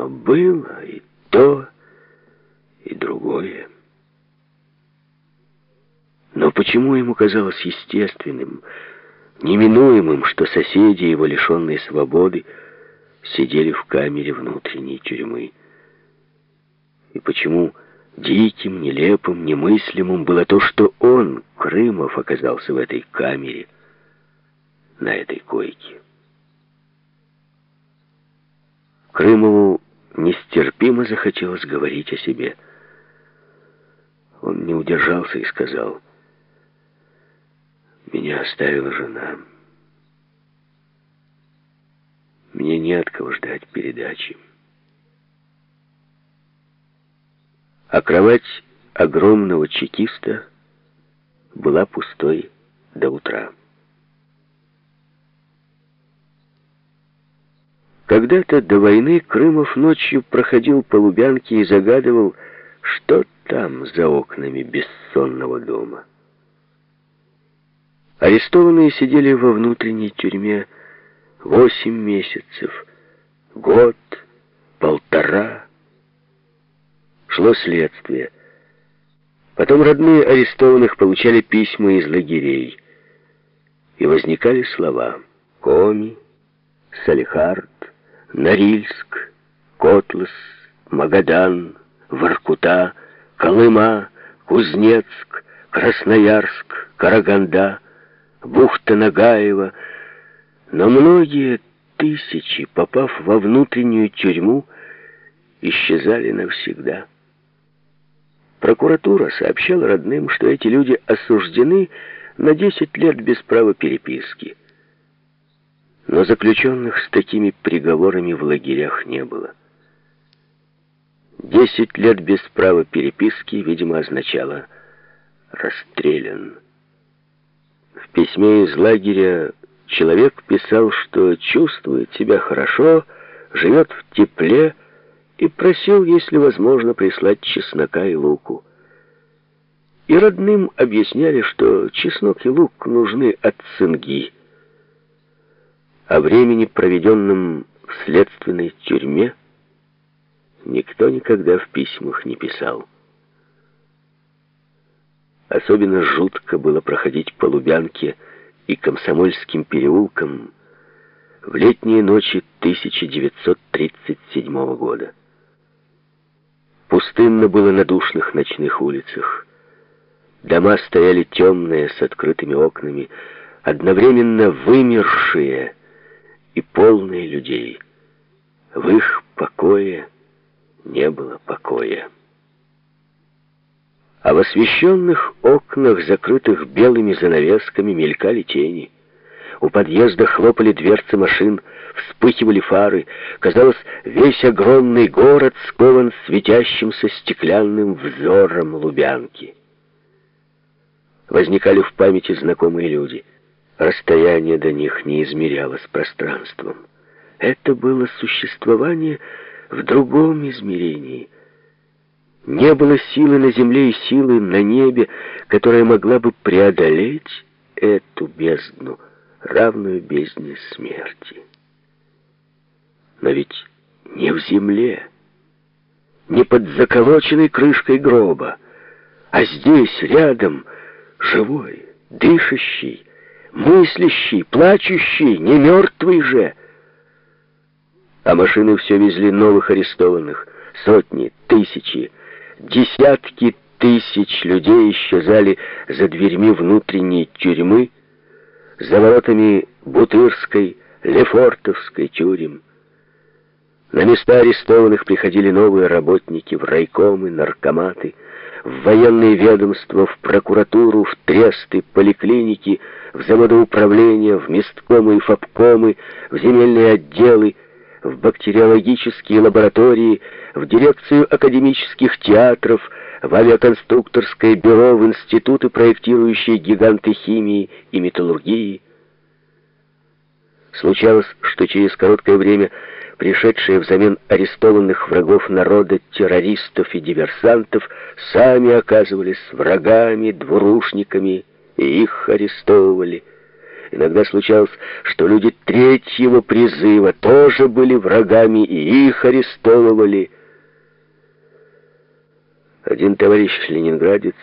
Но было и то, и другое. Но почему ему казалось естественным, неминуемым, что соседи его, лишенные свободы, сидели в камере внутренней тюрьмы? И почему диким, нелепым, немыслимым было то, что он, Крымов, оказался в этой камере, на этой койке? Крымову нестерпимо захотелось говорить о себе. Он не удержался и сказал, «Меня оставила жена. Мне не от кого ждать передачи». А кровать огромного чекиста была пустой до утра. Когда-то до войны Крымов ночью проходил по Лубянке и загадывал, что там за окнами бессонного дома. Арестованные сидели во внутренней тюрьме восемь месяцев, год, полтора. Шло следствие. Потом родные арестованных получали письма из лагерей. И возникали слова «Коми», «Салихард», Норильск, Котлас, Магадан, Воркута, Колыма, Кузнецк, Красноярск, Караганда, бухта Нагаева. Но многие тысячи, попав во внутреннюю тюрьму, исчезали навсегда. Прокуратура сообщала родным, что эти люди осуждены на 10 лет без права переписки. Но заключенных с такими приговорами в лагерях не было. Десять лет без права переписки, видимо, означало «расстрелян». В письме из лагеря человек писал, что чувствует себя хорошо, живет в тепле и просил, если возможно, прислать чеснока и луку. И родным объясняли, что чеснок и лук нужны от цинги – о времени, проведенном в следственной тюрьме, никто никогда в письмах не писал. Особенно жутко было проходить по Лубянке и Комсомольским переулкам в летние ночи 1937 года. Пустынно было на душных ночных улицах. Дома стояли темные, с открытыми окнами, одновременно вымершие, и полные людей. В их покое не было покоя. А в освещенных окнах, закрытых белыми занавесками, мелькали тени. У подъезда хлопали дверцы машин, вспыхивали фары. Казалось, весь огромный город скован светящимся стеклянным взором Лубянки. Возникали в памяти знакомые люди — Расстояние до них не измерялось пространством. Это было существование в другом измерении. Не было силы на земле и силы на небе, которая могла бы преодолеть эту бездну, равную бездне смерти. Но ведь не в земле, не под заколоченной крышкой гроба, а здесь, рядом, живой, дышащий, мыслящий, плачущий, не мертвый же. А машины все везли новых арестованных, сотни, тысячи, десятки тысяч людей исчезали за дверьми внутренней тюрьмы, за воротами Бутырской, Лефортовской тюрем. На места арестованных приходили новые работники в райкомы, наркоматы, в военные ведомства, в прокуратуру, в тресты, поликлиники, в заводы управления, в месткомы и фабкомы, в земельные отделы, в бактериологические лаборатории, в дирекцию академических театров, в авиаконструкторское бюро, в институты, проектирующие гиганты химии и металлургии. Случалось, что через короткое время пришедшие взамен арестованных врагов народа, террористов и диверсантов, сами оказывались врагами, двурушниками, и их арестовывали. Иногда случалось, что люди третьего призыва тоже были врагами, и их арестовывали. Один товарищ ленинградец